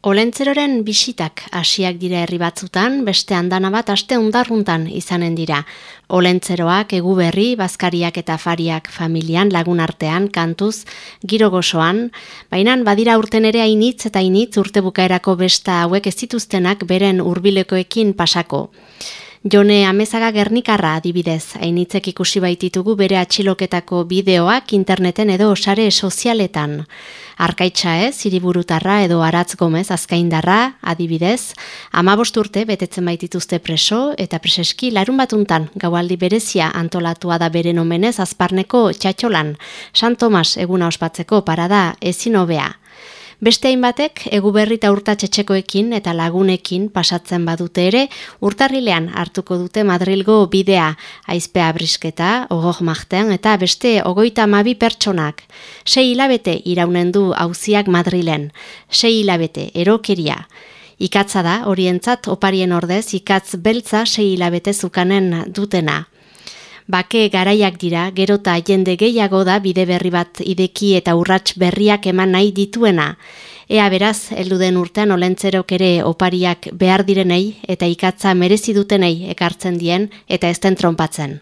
Olentzeroren bisitak hasiak dira herri batzutan, beste andana bat aste undarruntan izanen dira. Olentzeroak, egu berri, bazkariak eta fariak familian lagun artean, kantuz, giro gozoan, baina badira urten ere hainitz eta hainitz urte bukaerako besta hauek ez dituztenak beren hurbilekoekin pasako. Jone Amezaga Gernikarra adibidez, hainitzek ikusi baititugu bere atxiloketako bideoak interneten edo sare sozialetan. Arkaitza ez, iriburutarra edo aratz gomez azkaindarra, adibidez, amabost urte betetzen baitituzte preso eta preseski larun batuntan gaualdi berezia antolatua da beren omenez azparneko txatxolan, San Tomas eguna ospatzeko parada ezin hobea. Beste hainbatek egu berri eta urtatxetxekoekin eta lagunekin pasatzen badute ere, urtarrilean hartuko dute Madrilgo bidea, aizpea brisketa, ogog martean eta beste ogoita mabi pertsonak. Sei hilabete iraunen du hauziak Madrilen, sei hilabete erokeria. Ikatza da, orientzat oparien ordez, ikatz beltza sei hilabete zukanen dutena. Bake garaiak dira, gerota jende gehiago da bide berri bat ideki eta urrats berriak eman nahi dituena. Ea beraz, elduden urtean olentzerok ere opariak behar direnei eta ikatza merezi dutenei ekartzen dien eta ezten trompatzen.